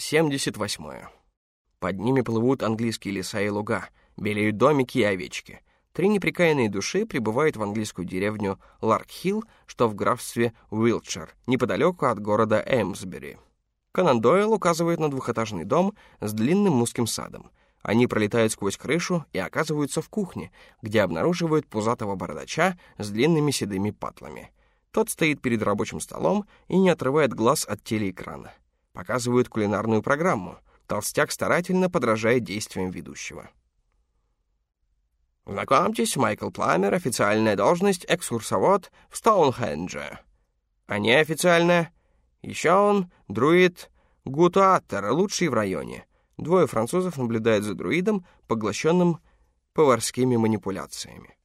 78. Под ними плывут английские леса и луга, белеют домики и овечки. Три неприкаянные души прибывают в английскую деревню Ларкхилл, что в графстве Уилтшир, неподалеку от города Эмсбери. Конан Дойл указывает на двухэтажный дом с длинным узким садом. Они пролетают сквозь крышу и оказываются в кухне, где обнаруживают пузатого бородача с длинными седыми патлами. Тот стоит перед рабочим столом и не отрывает глаз от телеэкрана. Показывают кулинарную программу. Толстяк старательно подражает действиям ведущего. Знакомьтесь, Майкл Пламер, официальная должность экскурсовод в Стоунхендже. А неофициальная? Еще он друид Гутуаттер, лучший в районе. Двое французов наблюдают за друидом, поглощенным поварскими манипуляциями.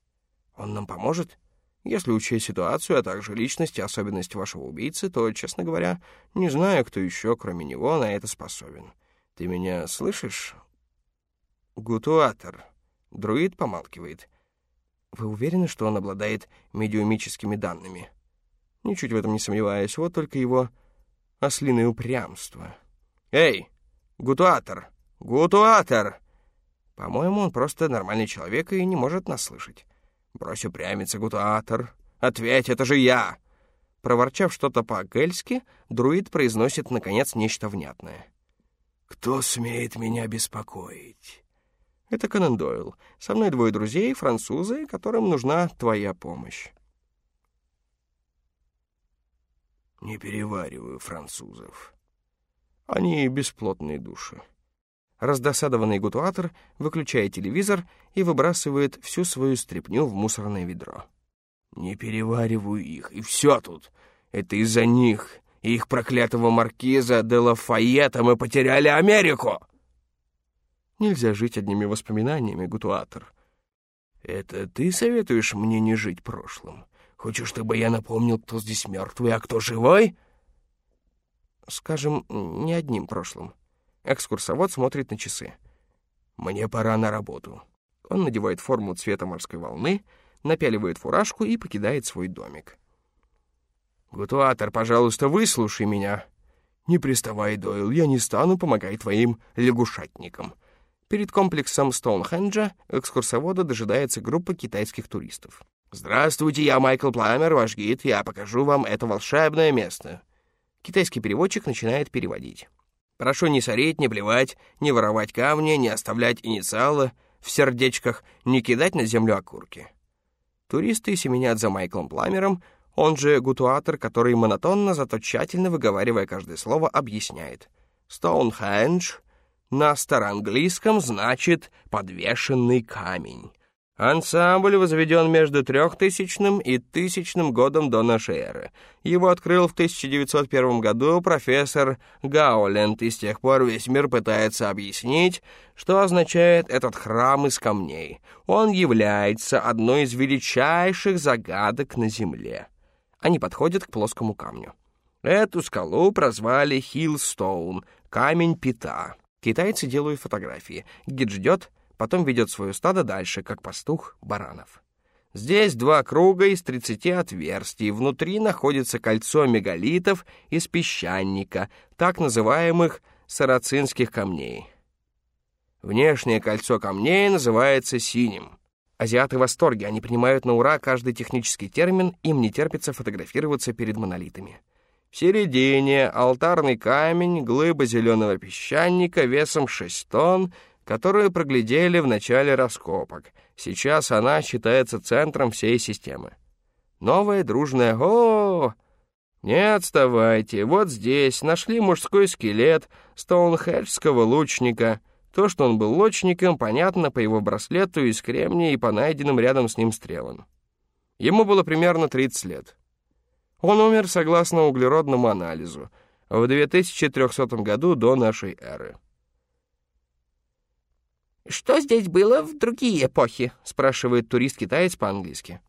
Он нам поможет? Если учесть ситуацию, а также личность и особенности вашего убийцы, то, честно говоря, не знаю, кто еще, кроме него, на это способен. Ты меня слышишь? Гутуатор. Друид помалкивает. Вы уверены, что он обладает медиумическими данными? Ничуть в этом не сомневаюсь, вот только его ослиное упрямство. Эй, Гутуатор! Гутуатор! По-моему, он просто нормальный человек и не может нас слышать. «Брось упрямиться, Гутуатор! Ответь, это же я!» Проворчав что-то по-гельски, друид произносит, наконец, нечто внятное. «Кто смеет меня беспокоить?» «Это Конан Дойл. Со мной двое друзей, французы, которым нужна твоя помощь». «Не перевариваю французов. Они бесплотные души». Раздосадованный гутуатор выключает телевизор и выбрасывает всю свою стряпню в мусорное ведро. «Не перевариваю их, и все тут. Это из-за них, и их проклятого маркиза де Лафайета мы потеряли Америку!» Нельзя жить одними воспоминаниями, гутуатор. «Это ты советуешь мне не жить прошлым? Хочешь, чтобы я напомнил, кто здесь мертвый, а кто живой?» «Скажем, не одним прошлым». Экскурсовод смотрит на часы. «Мне пора на работу». Он надевает форму цвета морской волны, напяливает фуражку и покидает свой домик. «Гутуатор, пожалуйста, выслушай меня». «Не приставай, Дойл, я не стану помогать твоим лягушатникам». Перед комплексом Стоунхенджа экскурсовода дожидается группа китайских туристов. «Здравствуйте, я Майкл Пламер, ваш гид. Я покажу вам это волшебное место». Китайский переводчик начинает переводить. Прошу не сорить, не плевать, не воровать камни, не оставлять инициалы в сердечках, не кидать на землю окурки. Туристы семенят за Майклом Пламером, он же гутуатор, который монотонно, зато тщательно выговаривая каждое слово, объясняет. «Стоунхендж» на староанглийском значит «подвешенный камень». Ансамбль возведен между трехтысячным и тысячным годом до нашей эры. Его открыл в 1901 году профессор Гауленд, и с тех пор весь мир пытается объяснить, что означает этот храм из камней. Он является одной из величайших загадок на Земле. Они подходят к плоскому камню. Эту скалу прозвали Хиллстоун, камень-пята. Китайцы делают фотографии. Гид ждет, потом ведет свое стадо дальше, как пастух баранов. Здесь два круга из 30 отверстий, внутри находится кольцо мегалитов из песчаника, так называемых сарацинских камней. Внешнее кольцо камней называется синим. Азиаты в восторге, они принимают на ура каждый технический термин, им не терпится фотографироваться перед монолитами. В середине алтарный камень, глыба зеленого песчаника весом 6 тонн, которую проглядели в начале раскопок. Сейчас она считается центром всей системы. Новая дружная «О!» «Не отставайте, вот здесь нашли мужской скелет стоунхеджского лучника. То, что он был лучником, понятно по его браслету из кремния и по найденным рядом с ним стрелам. Ему было примерно 30 лет. Он умер согласно углеродному анализу в 2300 году до нашей эры. «Что здесь было в другие эпохи?» — спрашивает турист-китаец по-английски.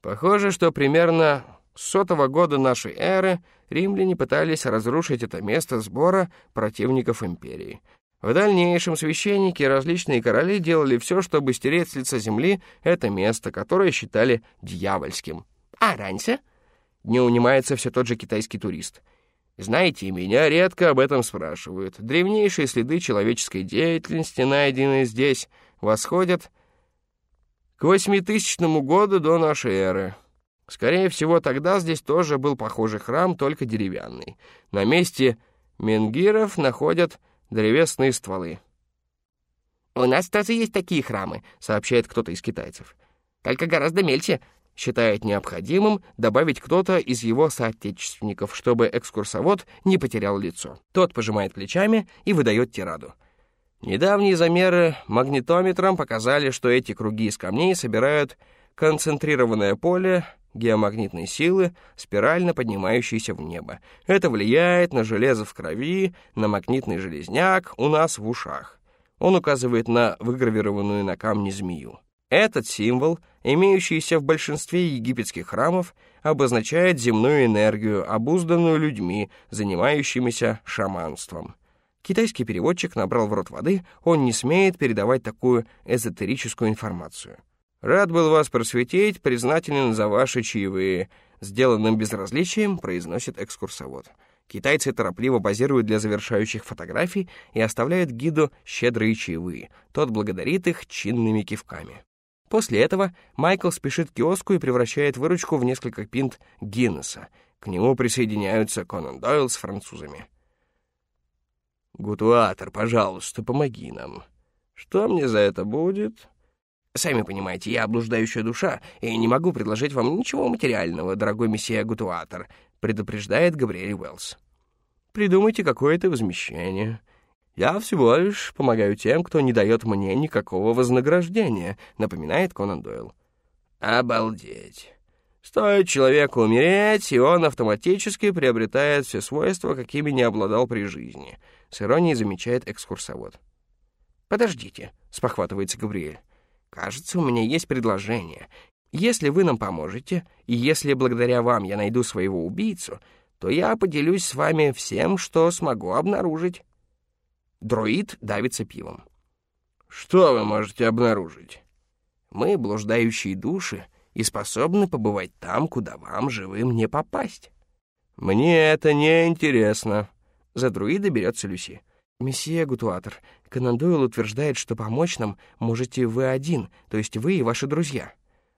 «Похоже, что примерно с сотого года нашей эры римляне пытались разрушить это место сбора противников империи. В дальнейшем священники и различные короли делали все, чтобы стереть с лица земли это место, которое считали дьявольским. А раньше? Не унимается все тот же китайский турист. Знаете, меня редко об этом спрашивают. Древнейшие следы человеческой деятельности, найденные здесь, восходят к 8000 году до нашей эры. Скорее всего, тогда здесь тоже был похожий храм, только деревянный. На месте менгиров находят древесные стволы. «У нас тоже есть такие храмы», — сообщает кто-то из китайцев. «Только гораздо мельче считает необходимым добавить кто-то из его соотечественников, чтобы экскурсовод не потерял лицо. Тот пожимает плечами и выдает тираду. Недавние замеры магнитометром показали, что эти круги из камней собирают концентрированное поле геомагнитной силы, спирально поднимающейся в небо. Это влияет на железо в крови, на магнитный железняк у нас в ушах. Он указывает на выгравированную на камне змею. Этот символ, имеющийся в большинстве египетских храмов, обозначает земную энергию, обузданную людьми, занимающимися шаманством. Китайский переводчик набрал в рот воды, он не смеет передавать такую эзотерическую информацию. «Рад был вас просветить, признателен за ваши чаевые», сделанным безразличием произносит экскурсовод. Китайцы торопливо позируют для завершающих фотографий и оставляют гиду щедрые чаевые. Тот благодарит их чинными кивками. После этого Майкл спешит к киоску и превращает выручку в несколько пинт Гиннесса. К нему присоединяются Конан Дойл с французами. «Гутуатор, пожалуйста, помоги нам. Что мне за это будет?» «Сами понимаете, я блуждающая душа, и не могу предложить вам ничего материального, дорогой месье Гутуатор», предупреждает Габриэль Уэллс. «Придумайте какое-то возмещение. «Я всего лишь помогаю тем, кто не дает мне никакого вознаграждения», — напоминает Конан Дойл. «Обалдеть! Стоит человеку умереть, и он автоматически приобретает все свойства, какими не обладал при жизни», — с иронией замечает экскурсовод. «Подождите», — спохватывается Габриэль. «Кажется, у меня есть предложение. Если вы нам поможете, и если благодаря вам я найду своего убийцу, то я поделюсь с вами всем, что смогу обнаружить». Друид давится пивом. «Что вы можете обнаружить?» «Мы, блуждающие души, и способны побывать там, куда вам живым не попасть». «Мне это не интересно. За друида берется Люси. «Месье Гутуатор, Конан утверждает, что помочь нам можете вы один, то есть вы и ваши друзья».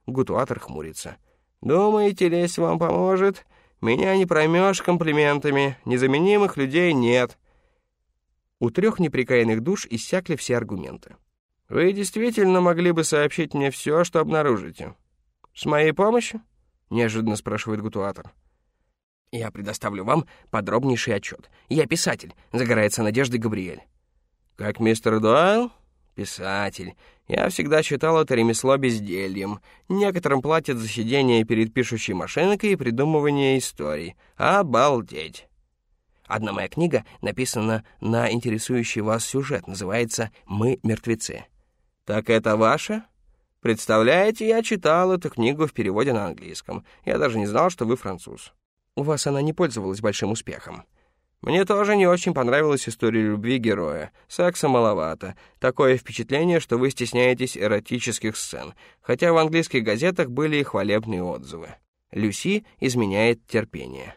Гутуатор хмурится. «Думаете, лесть вам поможет? Меня не проймешь комплиментами, незаменимых людей нет. У трех неприкаянных душ иссякли все аргументы. «Вы действительно могли бы сообщить мне все, что обнаружите? С моей помощью?» — неожиданно спрашивает Гутуатор. «Я предоставлю вам подробнейший отчет. Я писатель», — загорается надеждой Габриэль. «Как мистер Дойл?» «Писатель. Я всегда считал это ремесло бездельем. Некоторым платят за сидение перед пишущей машинкой и придумывание историй. Обалдеть!» Одна моя книга написана на интересующий вас сюжет, называется «Мы мертвецы». «Так это ваша?» «Представляете, я читал эту книгу в переводе на английском. Я даже не знал, что вы француз. У вас она не пользовалась большим успехом». Мне тоже не очень понравилась история любви героя. Секса маловато. Такое впечатление, что вы стесняетесь эротических сцен, хотя в английских газетах были и хвалебные отзывы. Люси изменяет терпение.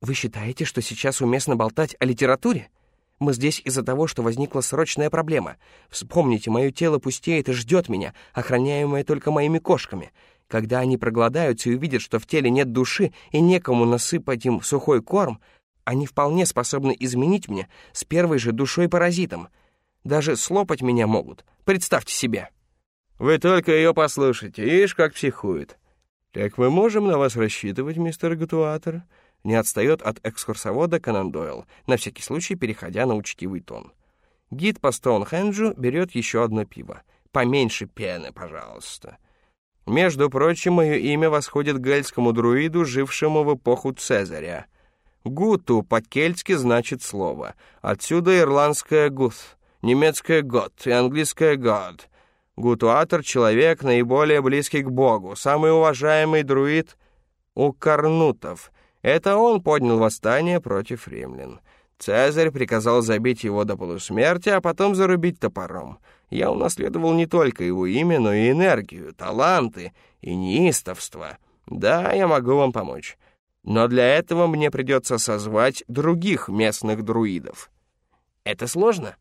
Вы считаете, что сейчас уместно болтать о литературе? Мы здесь из-за того, что возникла срочная проблема. Вспомните, мое тело пустеет и ждет меня, охраняемое только моими кошками. Когда они проголодаются и увидят, что в теле нет души и некому насыпать им сухой корм, они вполне способны изменить меня с первой же душой-паразитом. Даже слопать меня могут. Представьте себе. Вы только ее послушайте, ишь, как психует. Так мы можем на вас рассчитывать, мистер Гатуатор? Не отстает от экскурсовода Конан Дойл, на всякий случай переходя на учтивый тон. Гид по Стоунхенджу берет еще одно пиво. Поменьше пены, пожалуйста. Между прочим, мое имя восходит к гельскому друиду, жившему в эпоху Цезаря. Гуту по-кельтски значит слово. Отсюда ирландское «гут», немецкое «гот» и английское «год». Гутуатор — человек, наиболее близкий к Богу, самый уважаемый друид у карнутов — это он поднял восстание против римлян. Цезарь приказал забить его до полусмерти, а потом зарубить топором. Я унаследовал не только его имя, но и энергию, таланты и неистовство. Да, я могу вам помочь. Но для этого мне придется созвать других местных друидов. Это сложно?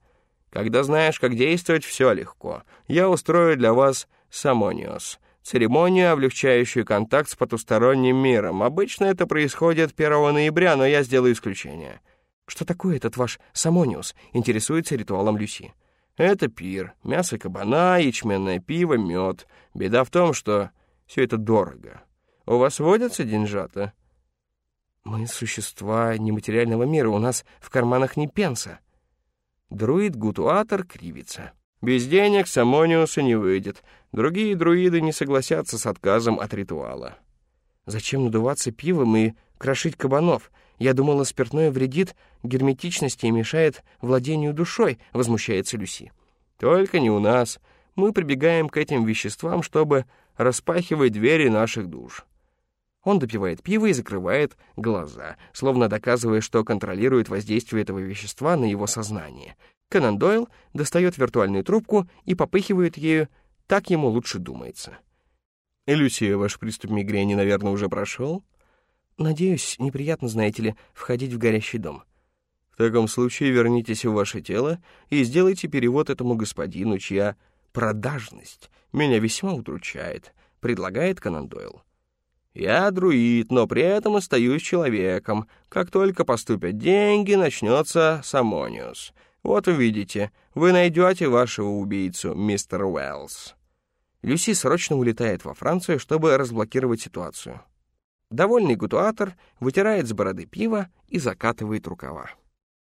Когда знаешь, как действовать, все легко. Я устрою для вас самониос, церемонию, облегчающую контакт с потусторонним миром. Обычно это происходит 1 ноября, но я сделаю исключение. Что такое этот ваш самониус? Интересуется ритуалом Люси. Это пир, мясо кабана, ячменное пиво, мед. Беда в том, что все это дорого. У вас водятся деньжата? Мы существа нематериального мира, у нас в карманах не пенса. Друид-гутуатор кривится. Без денег Самониуса не выйдет. Другие друиды не согласятся с отказом от ритуала. Зачем надуваться пивом и крошить кабанов? Я думала, спиртное вредит герметичности и мешает владению душой, возмущается Люси. Только не у нас. Мы прибегаем к этим веществам, чтобы распахивать двери наших душ. Он допивает пиво и закрывает глаза, словно доказывая, что контролирует воздействие этого вещества на его сознание. Конан Дойл достает виртуальную трубку и попыхивает ею, так ему лучше думается. «Люсия, ваш приступ мигрени, наверное, уже прошел?» «Надеюсь, неприятно, знаете ли, входить в горящий дом». «В таком случае вернитесь в ваше тело и сделайте перевод этому господину, чья продажность меня весьма удручает», — предлагает Конан Дойл. Я друид, но при этом остаюсь человеком. Как только поступят деньги, начнется Самониус. Вот увидите, вы найдете вашего убийцу, мистер Уэллс. Люси срочно улетает во Францию, чтобы разблокировать ситуацию. Довольный гутуатор вытирает с бороды пиво и закатывает рукава.